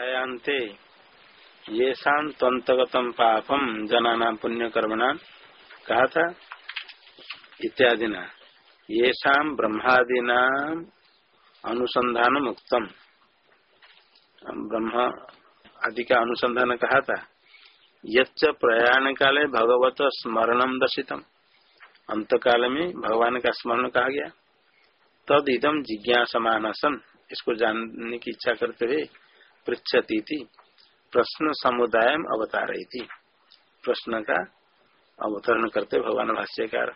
अंते ये तंतगतम पापम जना पुण्य कर्मणा कहा था इत्यादि न ये ब्रह्मादीना अनुसंधान मुक्तम ब्रह्म आदि का अनुसंधान कहा था यच्च प्रयाण काले भगवत स्मरणम दर्शितम। अंत काल में भगवान का स्मरण कहा गया। तद इदम जिज्ञासमान सन इसको जानने की इच्छा करते हुए पृछती थी प्रश्न समुदाय अवतार प्रश्न का अवतरण करते भगवान भाष्यकार।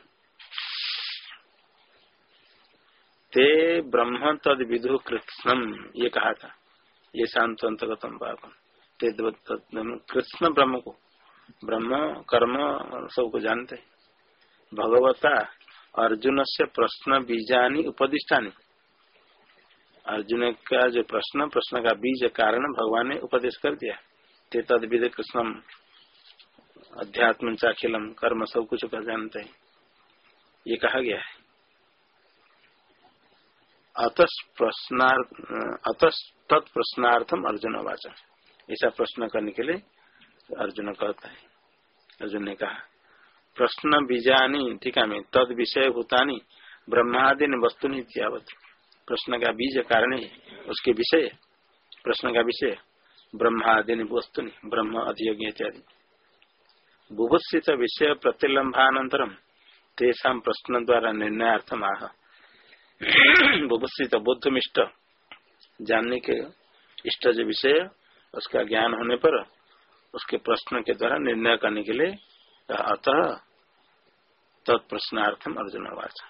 ते ब्रह्म तद विदु कृष्णम ये कहा था। ये शांत अंतगतम पापम। कृष्ण ब्रह्म को। ब्रह्म, कर्म, सबको जानते। भगवता अर्जुन से प्रश्न बीजानी उपदिष्टानी। अर्जुन का जो प्रश्न प्रश्न का बीज कारण भगवान ने उपदेश कर दिया। ते तद कृष्णम अध्यात्म चाखिलम कर्म सब कुछ कर जानते हैं। ये कहा गया है। अतः प्रश्नार्थ अतः अर्जुन वाचन। ऐसा प्रश्न करने के लिए अर्जुन कहता है। अर्जुन ने कहा, प्रश्न बीजानी टीका में तद विषय भूतानी, ब्रह्मादि वस्तु नित्यावत प्रश्न का बीज कारण है उसके विषय, प्रश्न का विषय ब्रह्मादि वस्तु ब्रह्म अधियोगी इत्यादि। बुभुत्सित विषय प्रतिलंबानंतरम तेषा प्रश्न द्वारा निर्णयार्थम आह। बुभुत्सित बुद्धमिष्ट जानने के इष्ट जो विषय, उसका ज्ञान होने पर उसके प्रश्न के द्वारा निर्णय करने के लिए अतः तत्प्रश्नार्थम अर्जुन उवाच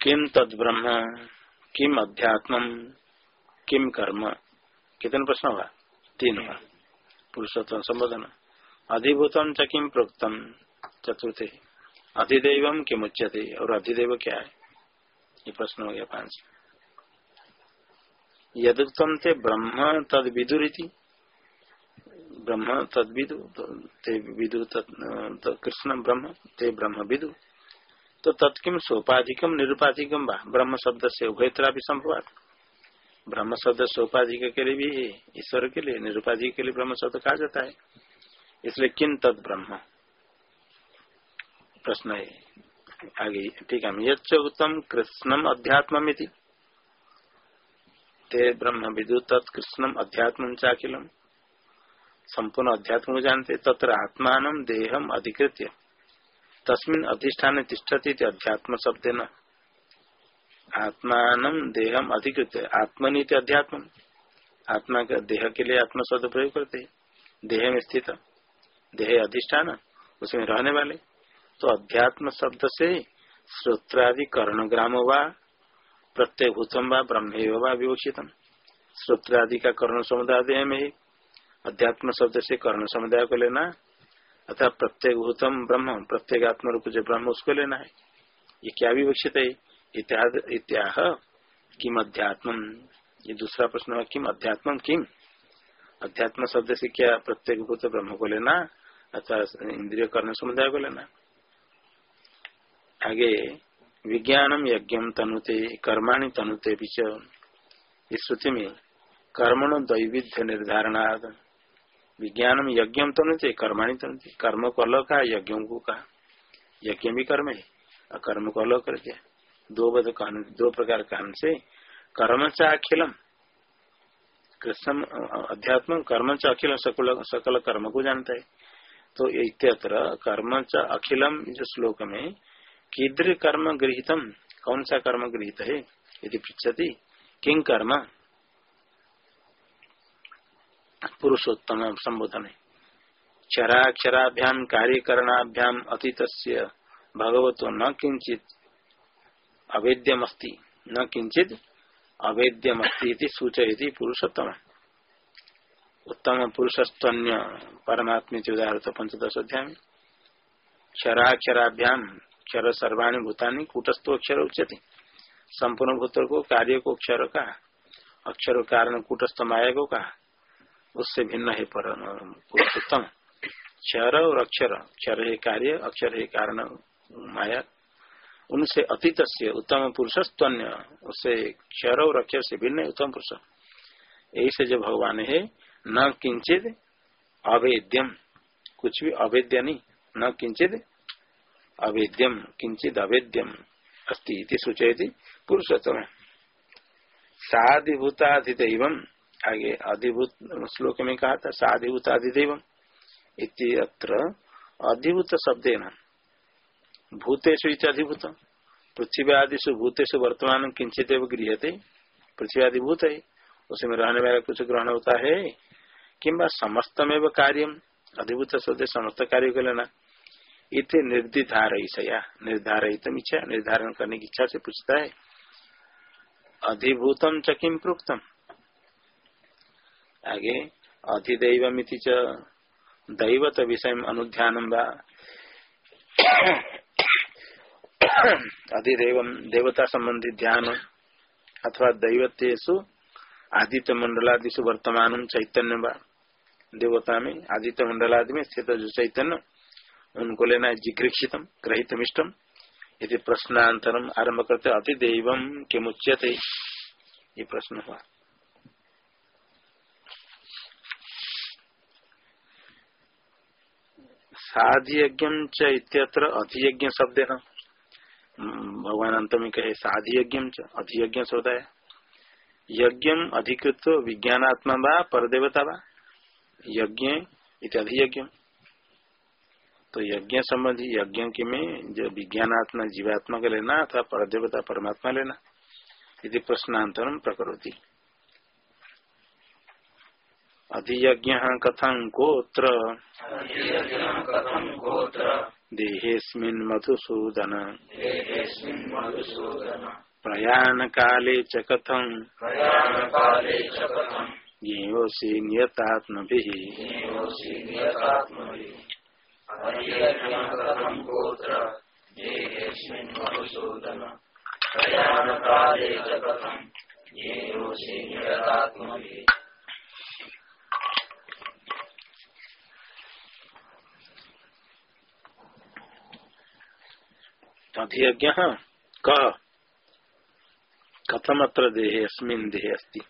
किम तद ब्रह्म किम अध्यात्म किम कर्म? कितने प्रश्न होगा? तीन होगा। पुरुषोत्तम संबोधन। अधिभूतम च किम प्रोक्तम चतुर्थ। अधिदेव किम उच्यते और अधिदेव क्या है? ये प्रश्न हो गया पाँच। यदुक्तम थे ब्रह्म तद विदुरीति ब्रह्म तद विदु ते विदु कृष्ण ब्रह्म ते ब्रह्म विदु तो तत्किम सोपाधिकम निरुपाधिकम ब्रह्म शब्द से उभयतरा भी संभव ब्रह्म शब्द सोपाधिक के लिए भी ईश्वर के लिए, निरुपाधिक के लिए ब्रह्म शब्द कहा जाता है। इसलिए किन तद ब्रह्म? प्रश्न है। आगे, ठीक है यच्च उत्तम कृष्णम अध्यात्म ते ब्रह्म विदु तत्कृष्णम अध्यात्म चाखिलम। संपूर्ण अध्यात्म को जानते, तत्र आत्मान देहम अधिकृत्य। तस्मिन अधिष्ठान तिष्ठती अध्यात्म शब्द न आत्मान देहम अधिकृत आत्मनीति अध्यात्म आत्मा का देह के लिए आत्म शब्द प्रयोग करते देह में स्थित। देह अधिष्ठान, उसमें रहने वाले। तो अध्यात्म शब्द से श्रोत्रादि कर्णग्राम व प्रत्यभूतम व ब्रह्म व विवक्षितम। श्रोत्रादि का कर्ण समुदाय में अध्यात्म शब्द से कर्ण समुदाय को लेना अथवा प्रत्येक भूतम ब्रह्म, प्रत्येक आत्म रूप जो ब्रह्म, उसको लेना है। ये क्या विवक्षित है? इत्याह, किम अध्यात्म? ये दूसरा प्रश्न है, किम अध्यात्म किम? अध्यात्म शब्द से क्या प्रत्येक भूत ब्रह्म को लेना अथवा इंद्रिय कर्ण समुदाय को लेना आगे विज्ञानम यज्ञ तनुते, कर्माणि तनुते इस श्रुति में कर्मण दैविध्य निर्धारणार्थ विज्ञानम यज्ञ तनुते कर्माणि तनुते कर्म को अलग कहा, यज्ञ को कहा। यज्ञ भी कर्म है, और कर्म को अलग कर दिया। दो बद दो प्रकार कहन से कर्म च अखिलम। कृष्ण, अध्यात्म कर्म च अखिल सकल सकल कर्म को जानता है। तो इत्यत्र कर्म च अखिलम जो श्लोक में कीदृ कर्म गृहितम, कौन सा कर्म गृहित है? यदि पृछति किंग कर्म? पुरुषोत्तम संबोधन है क्षराक्षराभ्याम कार्यकरणाभ्याम अतीत भगवतो न किंचित अवेद्यमस्ति, न किंचित अवेद्यम सूचयती पुरुषोत्तम। उत्तम पुरुषस्तन्य परमात्म उदाहरत पंचदश अध्याय। क्षराक्षराभ्याम क्षर सर्वाणी भूतानी, कूटस्थो अक्षर उच्चते संपूर्ण भूत को कार्य को? क्षर का अक्षर कारण कूटस्थ माया को? कहा उससे भिन्न है पर पुरुषोत्तम। क्षर और अक्षर क्षर है कार्य, अक्षर है कारण, माया। उनसे अतीत से उत्तम पुरुषस्तन्य उससे क्षर और अक्षर से भिन्न उत्तम पुरुष। ऐसे जो भगवान है, न किंचित अवेद्यम। कुछ भी अवेद्य नहीं, न किंचित अवेद्यम किंचित अवेद्यम अस्ति सूचयती पुरुषोत्तम। साधिभूताधिदेव आगे अधिभूत श्लोक में कहा था साधिभूत साधिभूताधिदेव इत्र अधिभूत शब्द न भूतेषु अधिभूत पृथ्वी आदिशु भूतेषु वर्तमान किंचित गृह थे पृथ्वी आदि भूत है। उसमें रहने वाला कुछ ग्रहण होता है। किम्बा समस्तमेव कार्य? अधिभूत शब्द समस्त कार्य को लेना। इतने निर्धारया निर्धारित इच्छा, निर्धारण करने की इच्छा से पूछता है। अधिभूतम च किम प्रोक्तम? आगे अधिदेव च दैवत विषय अनुध्यान अधिदेव देवता संबंधी ध्यान अथवा दैवतेषु आदित्य मंडलादिशु वर्तमान चैतन्य देवता में आदित्य मंडल आदि में स्थित जो चैतन्य। उनको लेना है इष्टम यदि प्रश्नांतरम आरंभ करते अतिदेव के ये प्रश्न। हुआ साधियज्ञ इत्यत्र अधियज्ञ शब्द है भगवान अंत में कहे साधियज्ञ अधियज्ञ शब्द है। यज्ञ अधिकृत विज्ञानात्मा बा परदेवता बा यज्ञ इत्यादि यज्ञ तो यज्ञ संबंधी, यज्ञ के में जो विज्ञानात्मा, जीवात्मा का लेना अथवा परदेवता, परमात्मा लेना यदि प्रश्नांतरम प्रकरोति। अधियज्ञ कथं गोत्र? देहेस्मिन् मधुसूदन। प्रयाण काले च कथं नियतात्मभिः। अधियज्ञ कह कथमत्र देहे अस्मिन् देहे अस्ति।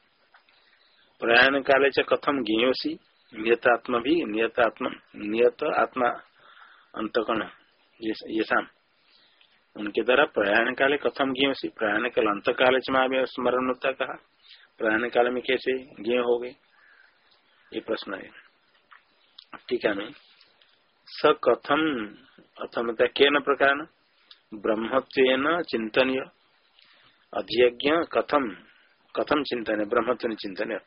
प्रयाण काले च कथम ज्ञोसी नियतात्म भी नियतात्म, नियत आत्मा अंतकण, ये शाम उनके द्वारा प्रयाण काले कथम ज्ञोसी प्रयाण काल अंत काल स्मरण होता कहा। प्रयाण काल में कैसे ज्ञ हो गए? ये प्रश्न है। टीका में स कथम अथमता के न प्रकार ब्रह्मत्व चिंतनीय अधियज्ञ कथम कथम चिंतन ब्रह्मत्व चिंतन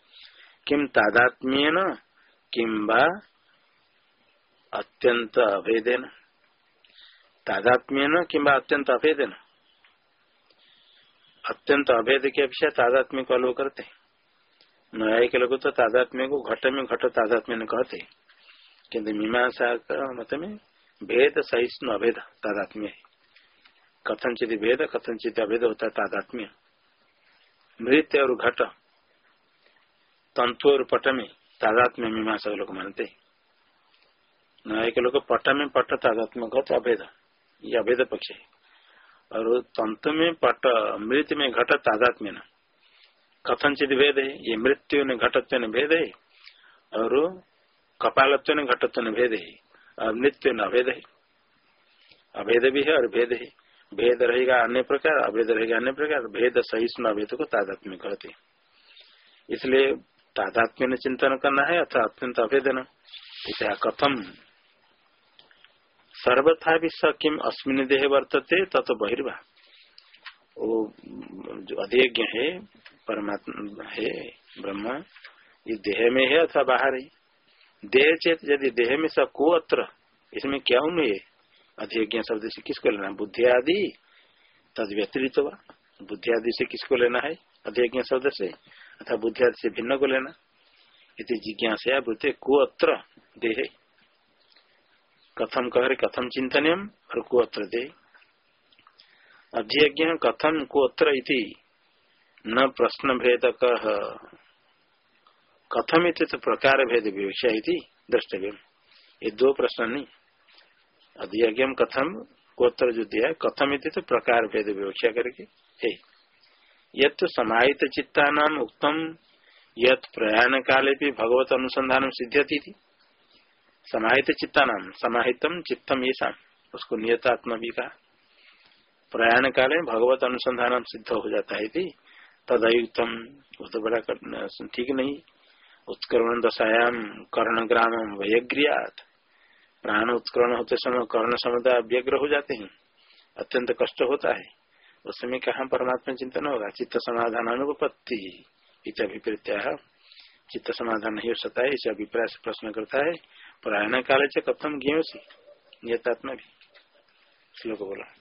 किम तादात्म्यन किम अत्यंत अभेदेन? तादात्म्यन किम अत्यंत अभेदेन? अत्यंत अभेद की अपेक्षा तादात्म्य को अलो करते। न्याय के लोग तो तादात्म्य को घट में घट तादात्म्य कहते। किन्तु मीमांसा का मत में भेद सहिष्णु अभेद तादात्म्य है। कथनचित भेद कथनचित अभेद होता है, तादात्म्य। मृत्य और घट तंतु और पट में तादात्म्य मीमांसा लोग मानते न्याय के लोग पट में पट, तादात्म्य घट, अभेद। ये अभेद पक्ष है। और तंतु में पट मृत में घट, तादात्म्य न। कथनचित भेद है, ये मृत्यु ने घटत्व ने भेद है। और कपालत्व ने घटत्व ने भेद है। और मृत्यु न अभेद है। अभेद भी है और भेद है। भेद रहेगा अन्य प्रकार, अभेद रहेगा अन्य प्रकार भेद सहिष्णु अभेद को तादात्म्य कहते इसलिए तादात्म्य ने चिंतन करना है अथवा अत्यंत अभेदन इसे कथम। सर्वथा भी स किम अस्मिन देह वर्तते, तत् बहिर्वा। वो जो अध्यज्ञ है, परमात्मा है, ब्रह्म, ये देह में है अथवा बाहर है? देह चेत यदि देह में सबको अत्र, इसमें क्या हूँ? ये अधिज्ञ शब्द से किसको लेना बुद्धि आदि? तद व्यतिरित हुआ बुद्धि आदि से किसको लेना है? अध्यज्ञ शब्द से? अथवा बुद्धि आदि से भिन्न को लेना? इति जिज्ञासा बुद्धि को अत्र देह। कथम कह रहे कथम चिंतनियम और को अत्र दे अध्यज्ञ कथम को अत्र न प्रश्न भेद कह कथम तो प्रकार भेद विवक्षा द्रष्टव्य ये दो प्रश्न नहीं। अधियज्ञ कथम कोत्तर जो दिया कथम इत तो प्रकार भेद विवक्षा करके हे। यद तो समाहित चित्ता नाम उत्तम यद प्रयाण काले भी भगवत अनुसंधान सिद्ध्यति थी समाहित चित्ता नाम समाहितम चित्तम ये शाम उसको नियतात्मा भी कहा प्रयाण काले भगवत अनुसंधान सिद्ध हो जाता है थी तदयुक्तम वो तो बड़ा ठीक नहीं। उत्कर्ण दशायाम कर्ण ग्राम वयग्रियात। प्राण उत्कर्ण होते समय, कर्ण समुदाय व्यग्र हो जाते हैं। अत्यंत कष्ट होता है। उस समय कहा परमात्मा चिंतन होगा? चित्त समाधान अनुपत्ति। इत अभिप्रीत्या चित्त समाधान नहीं हो सकता है। इसे अभिप्राय से प्रश्न करता है प्रायण काल से कथम ज्ञ से? नियतात्मा भी। श्लोक बोला।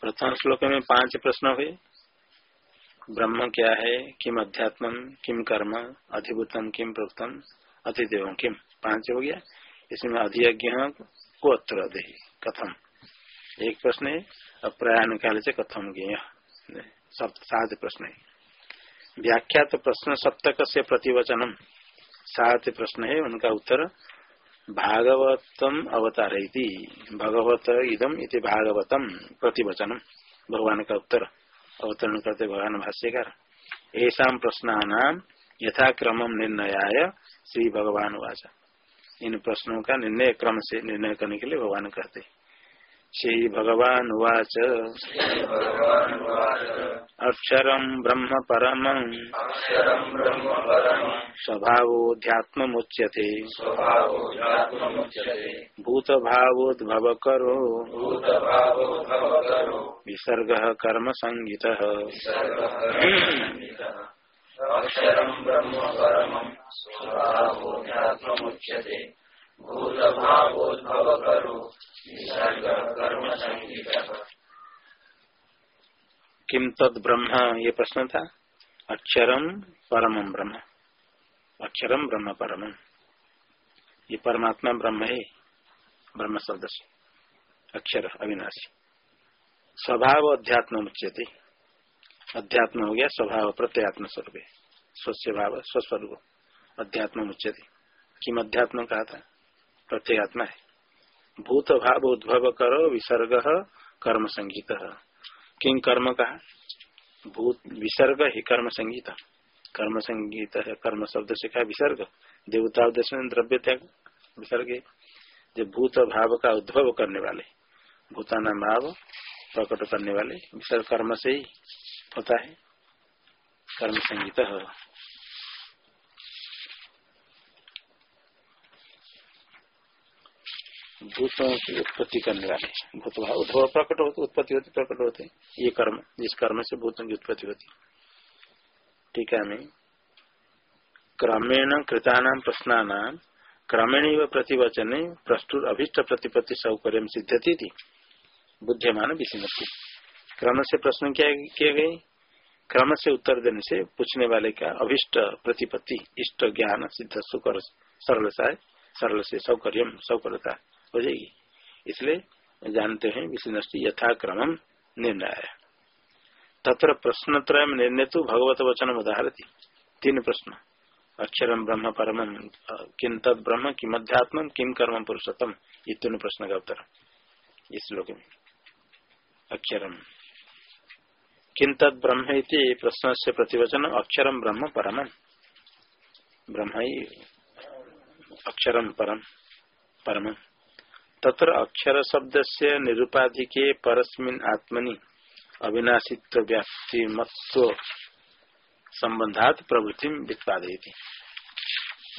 प्रथम श्लोक में पाँच प्रश्न हुए। ब्रह्म क्या है? किम अध्यात्म? किम कर्म? अधिभूतम किम प्रोक्तम? अतिदेव किम? पाँच हो गया। इसमें अधियज्ञ को अत्र कथम। एक प्रश्न है। अप्रयाण काल से कथम ज्ञ सात प्रश्न है। व्याख्यात प्रश्न सप्तक से प्रतिवचनम। सात प्रश्न है। उनका उत्तर भागवतम अवतार भगवत इदम इति भागवतम प्रतिवचनम भगवान का उत्तर। अवतरण करते भगवान भाष्यकार। ऐसा प्रश्न यथाक्रम निर्णयाय श्री भगवान वाचा इन प्रश्नों का निर्णय क्रम से निर्णय करने के लिए भगवान कहते हैं। श्री भगवान उवाच अक्षर ब्रह्म परम स्वभावोध्यात्मुच्यते भूत भावोद्भव करो विसर्ग कर्म संगीत अक्षर ब्रह्म परम भावोद्भव करो किम तद ब्रह्म? ये प्रश्न था। अक्षरम परम ब्रह्म। अक्षरम ब्रह्म परम। ये परमात्मा ब्रह्म है। ब्रह्म शब्द से अक्षर अविनाशी। स्वभाव अध्यात्म उच्यते। अध्यात्म हो गया स्वभाव प्रत्यात्म स्वरूप स्वस्य भाव, स्वस्वरूप। अध्यात्म उच्यते। किम अध्यात्म कहा था? प्रत्येगात्मा है। भूत भाव उद्भव करो, विसर्ग कर्म संगीत किंग कर्म का भूत, विसर्ग ही कर्म संगीत कर्म संगीत है, कर्म शब्द से कहा विसर्ग? देवता उद्देश्य द्रव्य त्याग, विसर्ग जो भूत भाव का उद्भव करने वाले, भूताना भाव प्रकट करने वाले, विसर्ग कर्म से ही होता है। कर्म संगीत भूतों की उत्पत्ति करने वाले। भूत भाव उद्भव, प्रकट होते, उत्पत्ति होती, प्रकट होते। ये कर्म, जिस कर्म से भूतों की उत्पत्ति होती। ठीक है मैं क्रमेण कृतानाम प्रश्नानाम क्रमेण प्रतिवचने, प्रस्तुत अभिष्ट प्रतिपत्ति सौकर्य सिद्धति थी बुद्धिमान विषमति क्रम से प्रश्न क्या किए गए? क्रम से उत्तर देने से पूछने वाले का अभिष्ट प्रतिपत्ति, इष्ट ज्ञान, सिद्ध सुकर, सरलता सरल से सौकर्यम सौकर्यता। जाएगी। इसलिए जानते हैं विष्णु यथाक्रम निर्णय। तत्र प्रश्न त्रय निर्णय तो भगवत वचन उदाहरती। तीन प्रश्न। अक्षरम ब्रह्म परम किम तद ब्रह्म, किम अध्यात्म किम कर्म पुरुषोत्तम। ये तीन प्रश्न का उत्तर। इस श्लोक में। अक्षरम किम तद ब्रह्म प्रश्न से प्रतिवचन अक्षरम ब्रह्म परम। ब्रह्म ही अक्षरम परम परम। तत्र अक्षर शब्द से निरुपाधिके परस्मिन आत्मनि अविनाशित्व व्याप्ति मत्व संबंधात प्रवृत्ति वित्पादयती।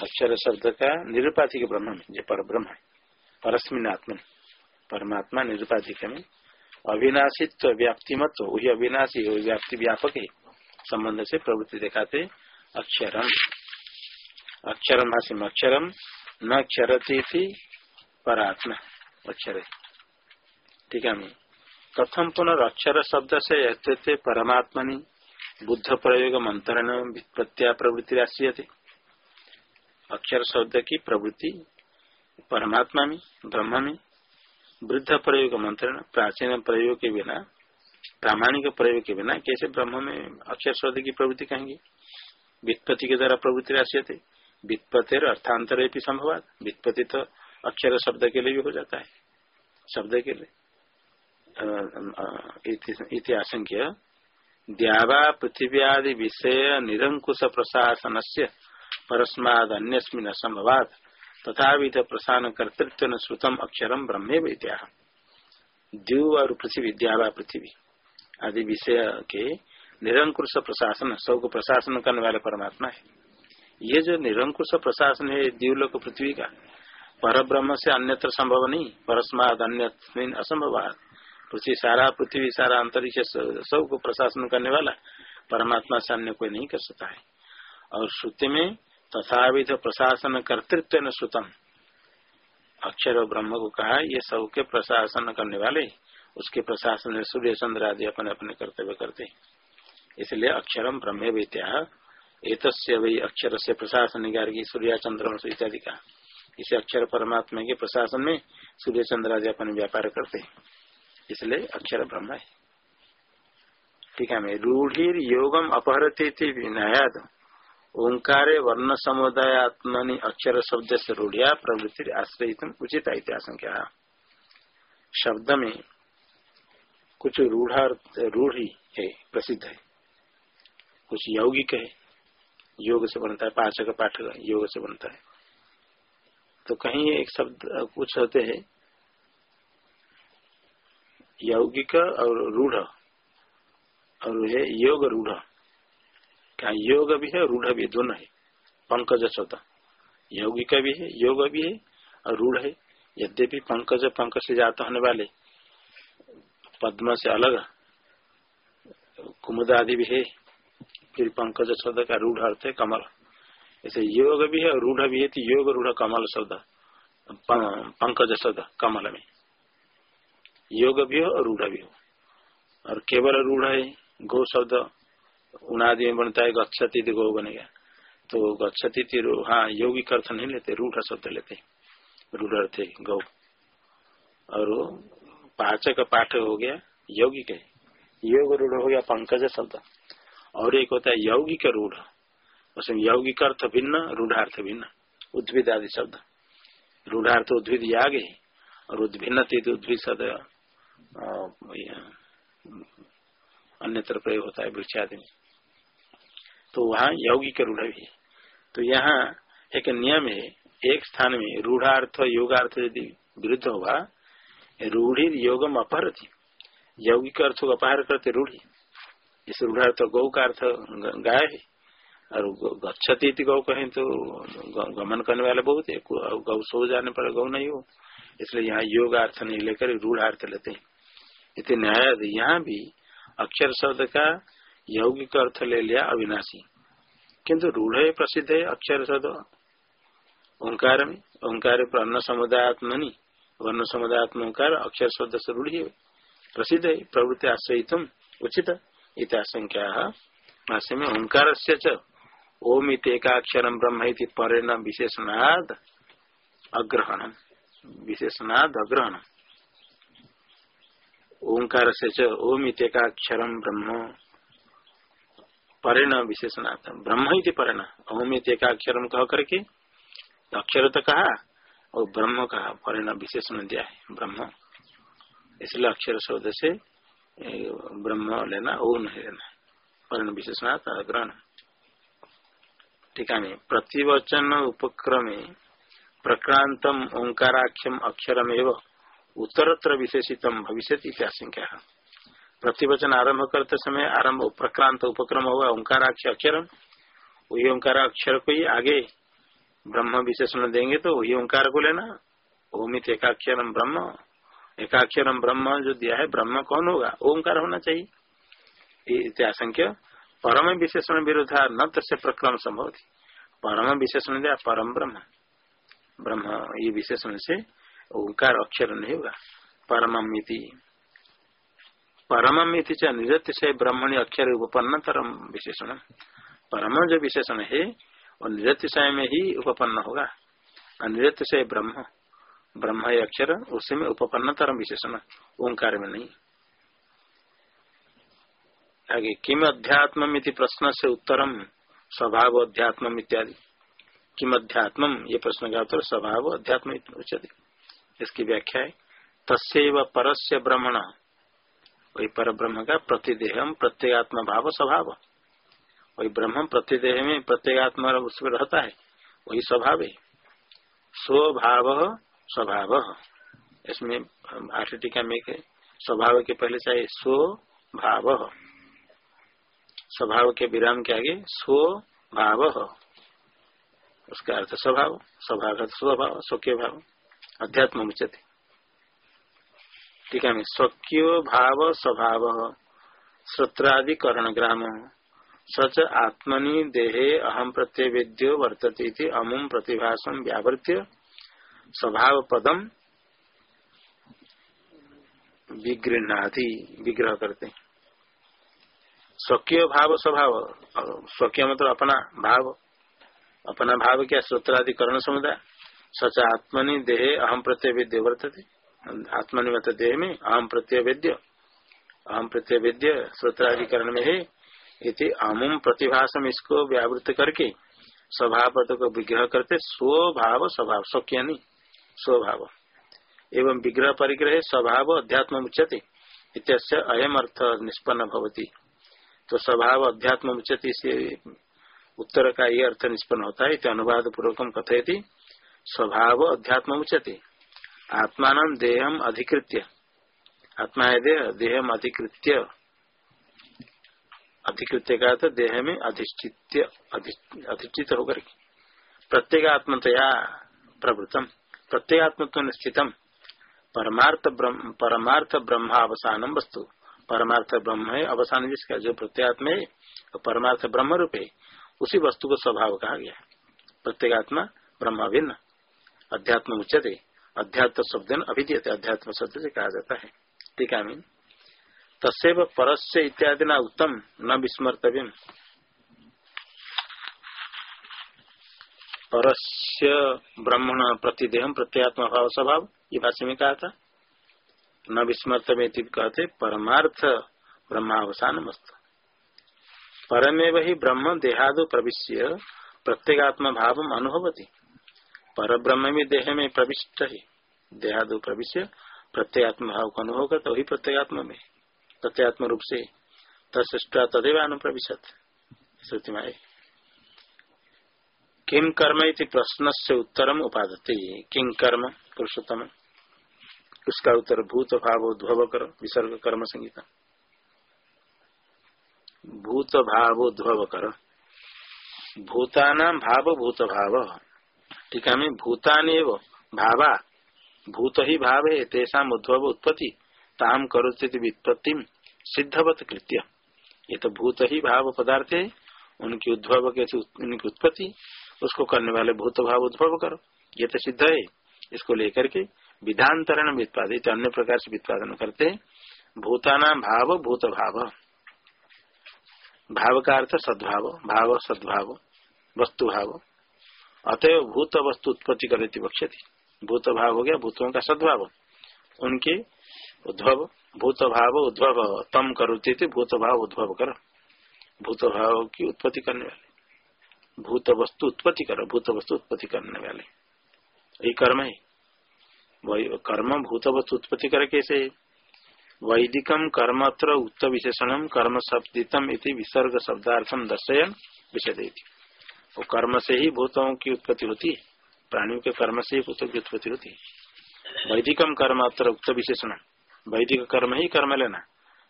अक्षर शब्द का निरुपाधिक ब्रह्म में जो पर ब्रह्म है परस्मिन आत्मन। परमात्मा निरुपाधिक में अविनाशित्व व्याप्ति मत वही अविनाशी वही व्याप्ति व्यापक है संबंध से प्रवृत्ति दिखाते अक्षरम। अक्षरम हासिम अक्षरम न क्षरती थी परात्मा। अक्षर ठीक है कथम पुनर्क्षर शब्द से यथे परमात्मनि बुद्ध प्रयोग मंत्रण प्रत्या प्रवृत्ति राष्ट्रीय अक्षर शब्द की प्रवृत्ति परमात्मा में ब्रह्म में वृद्ध प्रयोग मंत्रण प्राचीन प्रयोग के बिना, प्रामाणिक प्रयोग के बिना कैसे ब्रह्म में अक्षर शब्द की प्रवृत्ति कहेंगे? वित्पत्ति के द्वारा प्रवृत्ति राशि थे वित्पत्ति अर्थांतर भी संभव वित्पत्ति तो अक्षर शब्द के लिए भी हो जाता है। शब्द के लिए। इतिहास द्यावा पृथिव्यादि विषय निरंकुश प्रशासन से परस्माद अन्यस्मिन असंभवात तथा विध प्रसारण कर्तृत्व श्रुतम अक्षरम ब्रह्मे विद्या द्यू और पृथ्वी, द्यावा पृथ्वी। आदि विषय के निरंकुश प्रशासन सबको प्रशासन करने वाले परमात्मा है। ये जो निरंकुश प्रशासन है द्यूलोक पृथ्वी का पर ब्रह्म से अन्यत्र संभव नहीं परस्माद अन्य असंभवात। पृथ्वी सारा पृथ्वी सारा अंतरिक्ष सबको प्रशासन करने वाला, परमात्मा से अन्य कोई नहीं कर सकता है। और श्रुति में तथा तथाविध प्रशासन कर्तृत्व न श्रुतम। अक्षर ब्रह्म को कहा, ये सब के प्रशासन करने वाले, उसके प्रशासन में सूर्य, चंद्र आदि अपने अपने कर्तव्य करते इसलिए अक्षरम ब्रह्म वित्या एक वही अक्षर से प्रशासन की सूर्य, चंद्र इत्यादि का इसे अक्षर परमात्मा के प्रशासन में सूर्य चंद्र आदि अपने व्यापार करते इसलिए अक्षर ब्रह्म है। ठीक है रूढ़ योगम अपहरती विनायाद। ओंकार वर्ण समुदाय आत्मनि अक्षर शब्द से रूढ़िया प्रवृत्ति आश्रय उचित आशंका शब्द में कुछ रूढ़ रूढ़ी है, प्रसिद्ध है। कुछ यौगिक है, योग से बनता है, पाचक पाठक योग से बनता है। तो कहीं एक शब्द कुछ होते हैं। यौगिक और रूढ़। और है योग रूढ़। क्या योग भी है रूढ़ भी दोनों है? पंकज शब्द। यौगिक भी है, योग भी है और रूढ़ है। यद्यपि पंकज पंकज से जाता होने वाले पद्म से अलग, कुमुद आदि भी है। फिर पंकज शब्द का रूढ़ अर्थ है कमल। ऐसे योग भी है रूढ़ भी है तो योग रूढ़ कमल शब्द पंकज शब्द कमल में। योग भी हो और रूढ़ भी हो। और केवल रूढ़ है गो शब्द उनादि में बनता है गच्छति गौ बनेगा। तो गच्छति हाँ यौगिक अर्थ नहीं लेते रूढ़ शब्द लेते। रूढ़ अर्थ गौ। और पाचक पाठ हो गया यौगिक है योग रूढ़ हो गया पंकज शब्द और एक होता है यौगिक रूढ़। उसमें यौगिक अर्थ भिन्न, रूढ़ार्थ भिन्न। उद्भिद आदि शब्द। रूढ़ार्थ उद्भिद आगे और उद्भिन्न उद्भिद शब्द अन्यत्र प्रयोग होता है वृक्ष आदि में। तो वहाँ यौगिक रूढ़ भी तो यहाँ एक नियम है, एक स्थान में रूढ़ार्थ योगार्थ यदि विरुद्ध होगा रूढ़ी योगम अपहर थी यौगिक अर्थ को अपहार करते रूढ़ी। इस रूढ़ार्थ गौ का अर्थ गाय है। और गच्छती गौ कहें तो गमन करने वाले बहुत है गौ सो जाने पर गौ नहीं हो। इसलिए यहाँ योग अर्थ नहीं लेकर रूढ़ार्थ लेते हैं। इतने न्याय यहाँ भी अक्षर शब्द का यौगिक अर्थ ले लिया अविनाशी। किंतु रूढ़ प्रसिद्ध है अक्षर शब्द। ओंकार में, ओंकार पर अन्न समुदायत्मनि वर्ण समुदायत्म ओंकार अक्षर शब्द से रूढ़ प्रसिद्ध है, प्रवृत्ति आश्रय उचित। इतना भाष्य में ओंकार से ओम एकाक्षर ब्रह्म परिणाम विशेषणाद अग्रहण। विशेषणाद अग्रहण। ओंकार से ओम एकाक्षर ब्रह्म परेण विशेषणार्थ ब्रह्म ही एक अक्षर कह करके अक्षर तो कहा और ब्रह्म कहा परेण विशेषण दिया है। ब्रह्म। इसलिए अक्षर शब्द से ब्रह्म लेना, ओम लेना परण विशेषणार्थ ग्रहण टीका में. प्रतिवचन उपक्रम प्रक्रांतम ओंकाराख्यम अक्षरम एवं उत्तरत्र विशेषितम भविष्य इत्याशंका प्रतिवचन आरंभ करते समय आरंभ प्रक्रांत उपक्रम होगा ओंकाराक्ष अक्षर वही ओंकार अक्षर को ही आगे ब्रह्म विशेषण देंगे तो वही ओंकार को लेना। ओमित एकाक्षरम ब्रह्म एकाक्षरम ब्रह्म जो दिया है, ब्रह्म कौन होगा? ओंकार होना चाहिए। इत्याशंक्य परम विशेषण विरोधा न तस्य प्रक्रम संभव थी। परम विशेषण दिया, परम ब्रह्म। ब्रह्म ये विशेषण से ओंकार अक्षर नहीं होगा परम परम से ब्रह्मणी अक्षर उपपन्न तरम विशेषण। परम जो विशेषण है और निरतिशय में ही उपपन्न होगा। से ब्रह्म। ब्रह्म अक्षर, उसी में उपपन्न तरम विशेषण। ओंकार में नहीं। आगे किम अध्यात्म प्रश्न से उत्तरम स्वभाव अध्यात्म इत्यादि किम अध्यात्म ये प्रश्न का उत्तर स्वभाव अध्यात्म उचित इसकी व्याख्या है तस्व परस्य ब्रह्मण वही पर ब्रह्म का प्रतिदेह प्रत्येगात्म भाव स्वभाव वही ब्रह्म प्रतिदेह में प्रत्येगात्मा उसमें रहता है वही स्वभाव है स्वभाव स्वभाव इसमें आठ टीका में स्वभाव के पहले चाहिए स्वभाव स्वभाव के विराम के आगे, स्वभाव। उसका अर्थ स्वभाव स्वभाव स्वभाव, स्वकीय भाव, अध्यात्म उचित ठीक है स्वकीय भाव, स्वभाव। श्रोत्रादिकरण ग्राम। सच आत्मनि देहे अहम प्रत्यवेद्यो वर्तते अमुम प्रतिभाषम व्यावृत्य स्वभाव पदम विगृहणाधि विग्रह करते। स्वकीय भाव स्वभाव। स्वकीय मतलब अपना भाव। अपना भाव क्या? श्रोत्राधिकरण समुदाय। सच आत्मनि देहे अहम प्रत्यवेद्य वर्तते। आत्मनिमत देह में अहम प्रत्यय वेद्य अहम प्रत्यय वेद्य श्रोत्राधिकरण में है। इति अमुम प्रतिभाषम इसको व्यावृत करके स्वभाव को विग्रह करते स्वभाव स्वभाव। स्वक्य नहीं, स्वभाव। एवं विग्रह परिग्रह स्वभाव अध्यात्म उच्यते इत्यस्य अयम अर्थ निष्पन्न भवती। तो स्वभाव अध्यात्म उच्यते से उत्तर का ये अर्थ निष्पन्न होता है अनुवाद पूर्वकम कथयति, स्वभाव अध्यात्म उच्यते आत्मान देहम अधिकृत्य। आत्मा है देह, देहम अधिकृत्य। अधिकृत्य का तो देह में अधिष्ठित अधिष्ठित होकर प्रत्येक आत्मतया प्रवृतम प्रत्येगात्मत्व स्थितम परमार्थ ब्रह्म, परमार्थ ब्रह्मावसानम वस्तु। परमार्थ ब्रह्म है। अवसान जिसका जो प्रत्यात्म है, परमार्थ ब्रह्म रूप है उसी वस्तु को स्वभाव कहा गया प्रत्येगात्मा ब्रह्म भिन्न अध्यात्म उच्चते अध्यात्म शब्द अभिधीयते, अध्यात्म शब्द से कहा जाता है। टीका मीन तस्व परस्य इत्यादि न उत्तम, न विस्मर्तव्य परस्य ब्रह्मण प्रतिदेह प्रत्यात्म भाव स्वभाव ये भाष्य में कहा था। न विस्मर्तव्य कहते, परमार्थ ब्रह्मावसान मस्त परमेव ही ब्रह्म देहादो प्रविश्य, प्रत्येगात्म भाव अनुभवती। पर ब्रह्म में देह में प्रविष्ट है, देहादो प्रविश्य, प्रत्येगात्म भाव का अनुभव करता वही प्रत्येगात्म में प्रत्यात्म रूप से तत्सृष्टा तदेव अनुप्रविशत। श्रुति में किम कर्म प्रश्न से उत्तरम उपादते। किम कर्म? पुरुषोत्तम उसका उत्तर भूत भाव उद्भव कर, विसर्ग कर्म संगीता भूत भाव उद्भव कर। भूताना भाव भूत भाव। ठीक में भूतान भावा, भूत ही भाव है तेषा उद्भव उत्पत्ति ताम करोचित वित्पत्ति सिद्धवत कृत्य। ये तो भूत ही भाव पदार्थ है, उनकी उद्भव कैसे उनकी उत्पत्ति, उसको करने वाले भूत भाव उद्भव करो। ये तो सिद्ध है, इसको लेकर के विधानतरण वित्पादित अन्य प्रकार से वित्पादन करते भूताना भाव भूत भाव भाव का अर्थ सद्भाव, भाव, सद्भाव वस्तु भाव अतएव भूत वस्तु उत्पत्ति बक्षती भूत भाव हो गया, भूतों का सद्भाव। उनके उद्भव भूत भाव उद्भव तम करुते थे भूत भाव उद्भव कर। भूत भाव की उत्पत्ति करने वाले। भूत वस्तु उत्पत्ति करो भूत वस्तु उत्पत्ति करने वाले। ये कर्म है। कर्म भूत वस्तु उत्पत्ति करे कैसे? वैदिकम कर्म अत्र उत्त विशेषण कर्म शब्दितम इति विसर्ग शब्दार्थम दर्शयन विषय वो कर्म से ही भूतों की उत्पत्ति होती है। प्राणियों के कर्म से पुत्र की उत्पत्ति होती है। वैदिकम कर्म अत्र उक्त विशेषण। वैदिक कर्म ही कर्म लेना।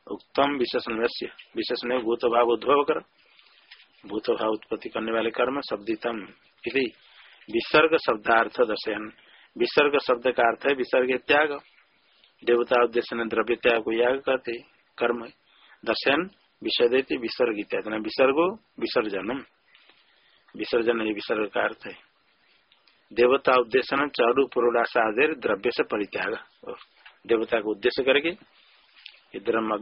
उत्तम विशेषण विशेषण भूत भाव उद्भव कर। भूत भाव उत्पत्ति करने वाले कर्म शब्दितम यदि विसर्ग शब्दार्थ दर्शन विसर्ग शब्द का अर्थ है विसर्ग त्याग। देवता उद्देश्य ने द्रव्य त्याग को याग करते, कर्म दर्शन, विसर्जती, विसर्ग इत्यादि। विसर्गो, विसर्जनम। विसर्जन ये विसर्ग का अर्थ है। देवता उद्देश्य चारु पुरोडास आदि द्रव्य से परित्याग। देवता को उद्देश्य करके इधम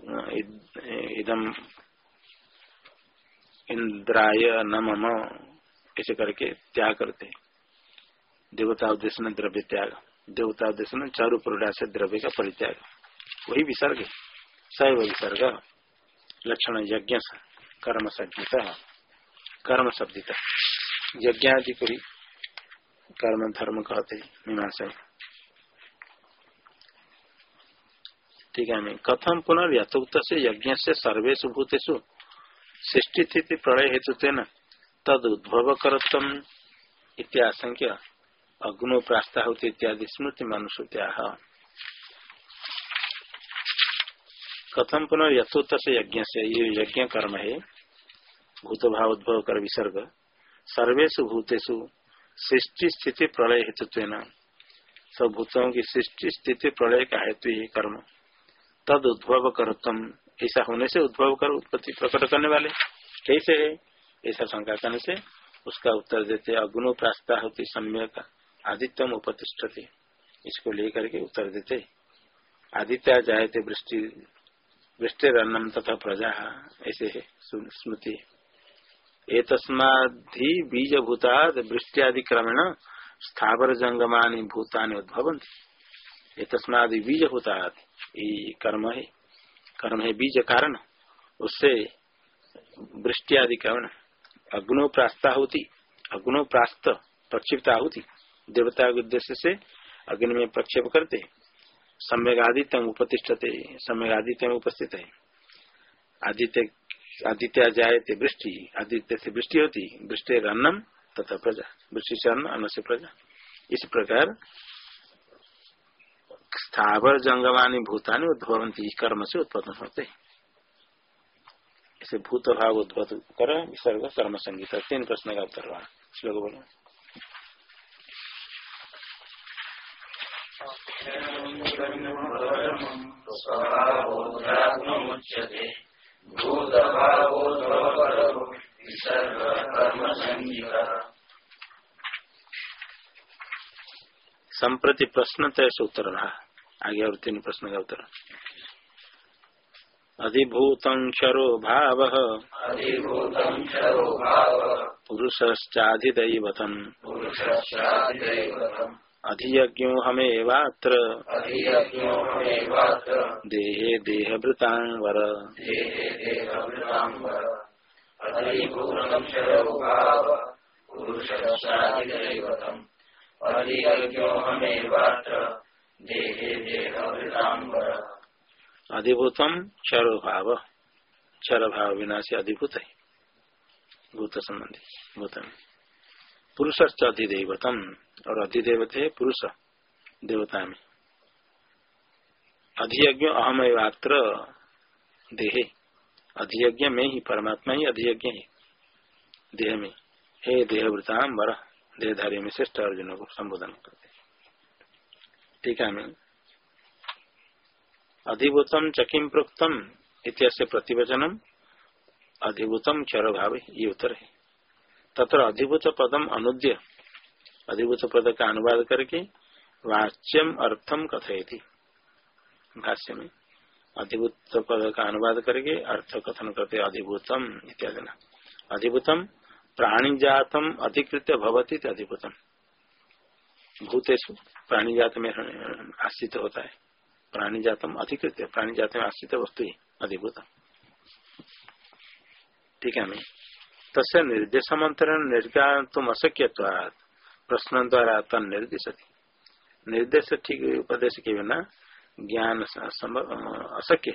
इदम इंद्राय नम ऐसे करके त्याग करते। देवता उद्देश्य द्रव्य त्याग देवता उद्देश्य चारु पुरोडास द्रव्य का परित्याग। वही विसर्ग, सैव विसर्ग, लक्षण यज्ञ कर्म संज्ञता कर्म शब्दिता यज्ञ आदि को कर्म धर्म कहते, मीमांसा ठीक है कथम पुनर्यथोक्त से यज्ञ से सर्वेशु भूतेषु सृष्टि स्थिति प्रलय हेतु न तद उद्भव करतम इत्याशंक्य अग्नो प्रास्ताहुति इत्यादि स्मृति मनुष्या कथम पुनः यथोत्त से यज्ञ से ये यज्ञ कर्म है भूत भाव उद्भव कर विसर्ग। सर्वेशु भूतेषु सृष्टि स्थिति प्रलय हेतु सब भूतों की सृष्टि स्थिति प्रलय का हेतु ही कर्म। तद उद्भव कर तुम ऐसा होने से उद्भव कर उत्पत्ति प्रकट करने वाले। कैसे है? ऐसा शंका करने से उसका उत्तर देते अग्नो प्रास्ता होती सम्यक आदित्यम उपतिष्ठते। इसको लेकर के उत्तर देते, आदित्य जाए थे वृष्टि, वृष्टिरन्नम तथा प्रजा। ऐसे है स्मृति। एतस्माधि बीज भूता वृष्टियादि क्रमेण स्थावर जंगमानी भूतानि उद्भवंती बीज भूता कर्म है। कर्म है बीज कारण उससे वृष्टि आदि क्रमण अग्नो प्रास्ता होती अग्नो प्रास्त प्रक्षिप्त आहुति देवता के उद्देश्य से अग्नि में प्रक्षेप करते सम्यक आदित्य उपतिष्ठते सम्यक आदित्य में उपस्थित है। आदित्य आदित्य थे वृष्टि। आदित्य से वृष्टि होती वृष्टि अन्नम तथा प्रजा। वृष्टि से अन्न अन्न से प्रजा। इस प्रकार स्थावर जंगमानी भूतानी उद्भवंती कर्म से उत्पन्न होते इसे भूत भाव उद्भव कर। विसर्ग कर्म संगीत। तीन प्रश्न का उत्तर हुआ। श्लोक बोलो। संप्रति प्रश्न तय से उत्तर रहा। आगे और तीन प्रश्न का उत्तर। अधिभूत क्षरो भाव। पुरुषाधिदैवतम अधियज्ञो हमेवात्र। देहे देहभृतांवर। अधिभूतम क्षर भाव क्षर भाव विनाशी अधिभूत है भूत संबंधी भूत में पुरुष अधिदेवतम और अधिदेवत है पुरुष देवता में। अधियज्ञ अहम एवात्र देहे। अधियज्ञ में ही, परमात्मा ही अधियज्ञ है। देह में। हे देहवृताम, वर देहधारी में श्रेष्ठ अर्जुन को संबोधन करते ठीक है अधिभूतम चकिम प्रोक्तम इतिहास प्रतिवचनम। अधिभूतम क्षर भाव ये उत्तर है। तथा अधिभूत पदम अनुद्य। अधिभूत पद का अनुवाद करके वाच्यम अर्थम कथयति। भाष्य में अधिभूत पद का अनुवाद करके अर्थ कथन करते अधिभूतम इत्यादि अधिभूतम प्राणी जातम अधिकृत भवती अधिभूतम। भूतेषु प्राणी जात में आश्रित होता है। प्राणी जातम अधिकृत प्राणी जात में आश्रित वस्तु ही अधिभूतम। ठीक है मैं तस् निर्देश मंत्रण निर्गान अशक्य प्रश्न द्वारा तन निर्देश ठीक, उपदेश के बिना ज्ञान अशक्य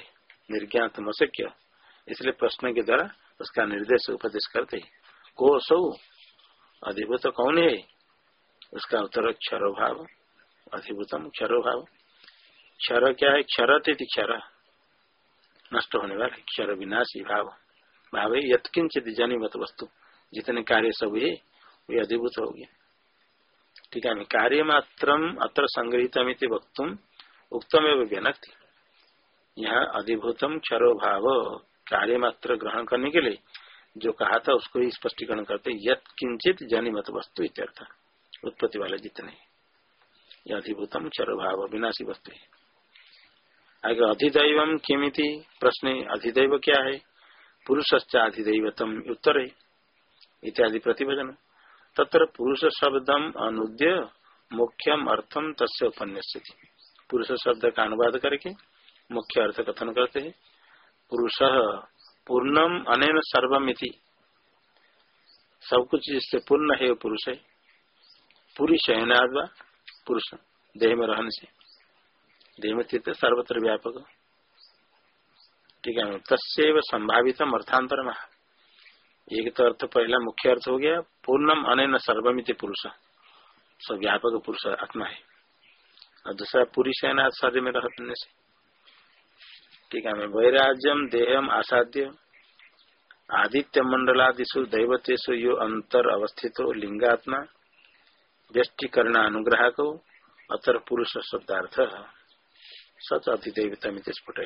निर्ज्ञात अशक्य। इसलिए प्रश्न के द्वारा उसका निर्देश, उपदेश करते को सौ? अधिभूत कौन है? उसका उत्तर क्षर भाव। अधिभूतम क्षर भाव। क्षर क्या है? क्षर क्षर। नष्ट होने वाले क्षर विनाशी भाव। भाव यत्किंचित जनिमत वस्तु। जितने कार्य सब है वे अधिभूत हो गए। ठीक है, कार्य मात्र अत्र संग्रहित वक्त उक्तम एवं व्यनक्ति। यहाँ अधिभूतम क्षरो भाव, कार्य मात्र ग्रहण करने के लिए जो कहा था, उसको ही स्पष्टीकरण करते यत किंचित जनिमत वस्तु इत्यर्थ। उत्पत्ति वाले जितने अधिभूतम चर भाव, विनाशी वस्तु है। आगे अधिदैव किमिति प्रश्न, अधिदैव क्या है? पुरुषाधिदैवतम उत्तर इत्यादि प्रतिभजन। तत्र पुरुष शब्दम अनुद्य मुख्यम अर्थम तस्य उपन्यास पुरुष शब्द का अनुवाद करके मुख्य अर्थ कथन करते हैं। पुरुष पूर्णम अनेन सर्वमिति सब कुछ जिससे पूर्ण है पुरुष है। पूरी शयनाद पुरुष। देह में रहने से। देह में स्थित सर्वत्र व्यापक। ठीक है। तस्व संभावित अर्थांतर एक तो अर्थ पहला मुख्य अर्थ हो गया, पूर्णम अन सर्वमित पुरुष। सब व्यापक पुरुष आत्मा है। और दूसरा पूरी सेना शरीर में रहने से ठीक है वैराज्यम, देहम आसाद्य आदित्य मंडलादिशु दैवतेशु यो अंतर अवस्थित, लिंगात्मा। व्यष्टिकरण अनुग्रह को अतर पुरुष शब्दार्थ। सच स्फुट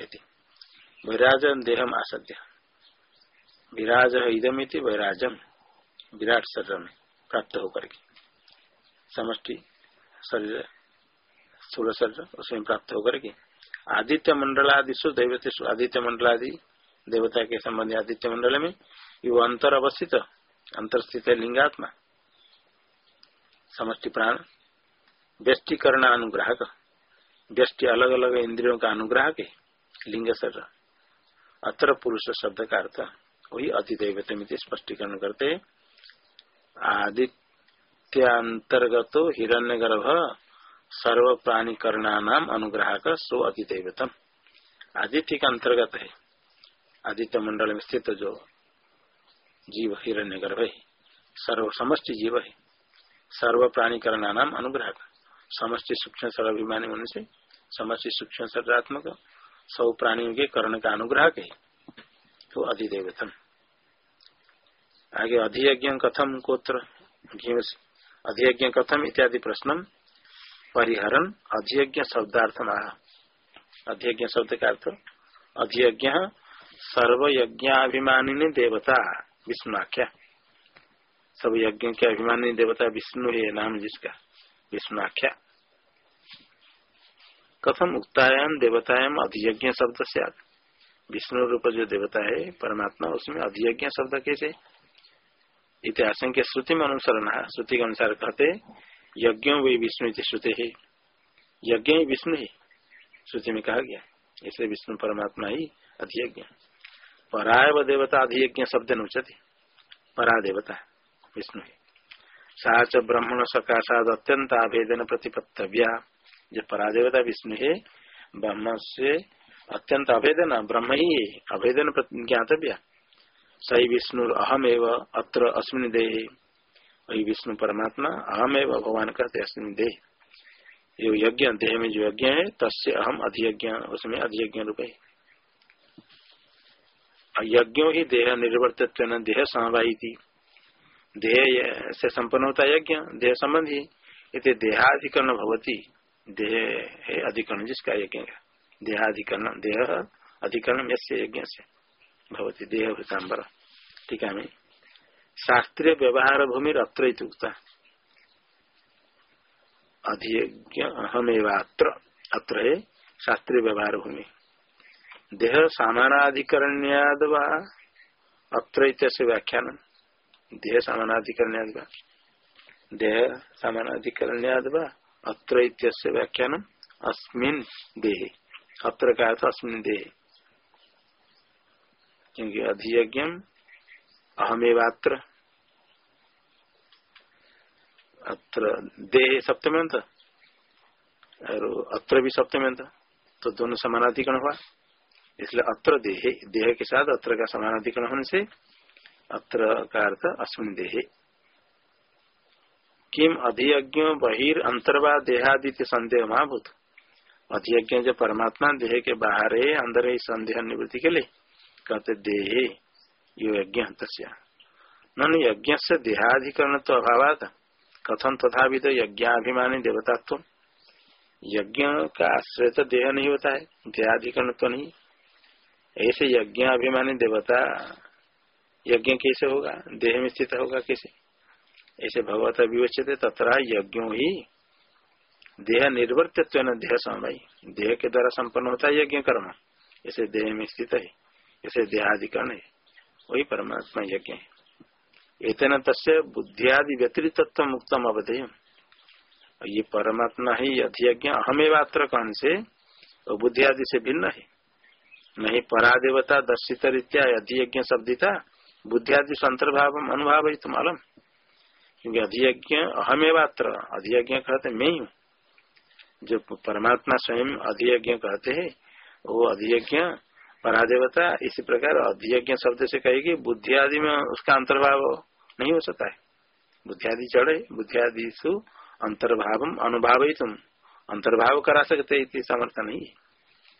वैराज देहम आसद्य। विराज इदमिति वैराजम विराट शरीर में प्राप्त होकर के। समष्टि शरीर, स्थूल शरीर उसमें प्राप्त होकर के। आदित्य मंडलादिशु दैवतेशु आदित्य मंडलादि देवता के संबंधी आदित्य मंडल में ये अंतर अवस्थित अंतर स्थित है लिंगात्मा। समष्टि प्राण, व्यष्टिकरण अनुग्राहक। व्यष्टि अलग अलग इंद्रियों का अनुग्राहक है, लिंग शरीर। अत्र पुरुष शब्द का अर्थ वही अधिदेवत स्पष्टीकरण करते आदित्यांतर्गत हिरण्य गर्भ सर्व प्राणी नाम अनुग्राहक सो अधिदेवतम आदित्य का अंतर्गत है। आदित्य मंडल में स्थित जो जीव हिरण्य गर्भ है, सर्व समष्टि जीव है सर्व प्राणी नाम अनुग्राहक। समष्टि सूक्ष्म सर्वाभिमानी होने से समष्टि सूक्ष्म सर्वात्मक सब प्राणियों के कर्ण का अनुग्राहक है तो अधिदेवतम आगे अधियज्ञ कथम कोत्र अधियज्ञ कथम इत्यादि प्रश्न परिहरन, अधियज्ञ शब्दार्थ अधियज्ञ शब्द का अर्थ, अधियज्ञ सर्व यज्ञाभिमानी देवता विष्णुआख्या सब यज्ञ के अभिमानी देवता विष्णु है नाम जिसका विष्णुआख्या कथम उक्तायाम देवतायाम अधियज्ञ शब्द से विष्णु रूप जो देवता है, परमात्मा, उसमें अधियज्ञ शब्द कैसे? इतिहास के श्रुति में अनुसरण श्रुति के अनुसार कहते यज्ञ वे विष्णु श्रुति है। यज्ञ ही विष्णु ही, श्रुति में कहा गया। इसलिए विष्णु परमात्मा ही अधियज्ञ पराय देवता अधियज्ञ शब्द नुचते। परा देवता विष्णु ही। साच ब्रह्मण सकाशाद अत्यंत आवेदन प्रतिपत्तव्या। जो परादेवता विष्णु है ब्रह्म से अत्यंत अभेदन, ब्रह्म ही अभेदन ज्ञातव्य। सही विष्णु अहम एवं अत्र अस्मिन देह। वही विष्णु परमात्मा अहम एवं भगवान कहते अस्मिन देह। ये यज्ञ, देह में जो यज्ञ है, तस्य अहम अधियज्ञ, उसमें अधियज्ञ रूप। है यज्ञों ही देह निर्वर्तित्व देह समवाही थी देह से संपन्न होता यज्ञ, देह संबंधी। देहाधिकरण भवती। देह है अधिकरण, जिसका यज्ञ देहाधिकरण, देह अधिकरण यज्ञ से भवती, देह भूताम्बर ठीक है शास्त्रीय व्यवहार भूमि अत्र अधियज्ञ अहमेवात्र, अत्र है शास्त्रीय व्यवहार भूमि। देह सामानाधिकरण्याद अत्र व्याख्यान। देह सामानाधिकरण्याद देह सामानाधिकरण्याद अत्र व्याख्यान अस्मिन देहे। अत्र का अर्थ अस्मिन देह? क्योंकि अधियज्ञ अहमेवात्र। अत्र देह सप्तम्यंत और अत्र भी सप्तम्यंत तो दोनों समानाधिकरण हुआ। इसलिए अत्र देह देह के साथ अत्र का समानाधिकरण होने से अत्र का अर्थ अस्मिन देहे। किम अधियज्ञ बहिर अंतर्वा देहादित्य संदेह महाभूत। अधियज्ञ जो परमात्मा देह के बाहर है, अंदर ही संदेह निवृत्ति के लिए। कहते देहे, यो यज्ञ नन यज्ञ से देहाधिकरण तो अभाव कथन तथा भी तो यज्ञाभिमानी देवतात्व। यज्ञ का आश्रय तो देह नहीं होता है, देहाधिकरण तो नहीं। ऐसे यज्ञ अभिमानी देवता, यज्ञ कैसे होगा? देह में स्थित होगा कैसे? ऐसे भगवत विवचित तथा यज्ञों ही देह निर्वर्तित्व देह समय। देह के द्वारा संपन्न होता है यज्ञ कर्म। ऐसे देह में स्थित है। ऐसे देहाधिकरण है। वही परमात्मा यज्ञ है। इतना तस्य बुद्धियादि व्यतिरिक्त मुक्तम अवधेय ये परमात्मा ही अधियज्ञ। अहमेवात्र कौन से और बुद्धि आदि से भिन्न है। नहीं परादेवता दर्शित रीत्या अधियज्ञ शब्दिता। बुद्धि आदि अंतर्भाव अनुभाव तुम अलम। क्योंकि अधियज्ञ अहमेवात्र, अधियज्ञ कहते मैं हूँ। जो परमात्मा स्वयं अधियज्ञ कहते हैं, वो अधियज्ञ परादेवता, इसी प्रकार अधियज्ञ शब्द से कहेगी, बुद्धि आदि में उसका अंतर्भाव नहीं हो सकता है। बुद्धि आदि चढ़े, बुद्धि आदि सु अंतर्भाव अनुभाव ही तुम अंतर्भाव करा सकते समर्थ नहीं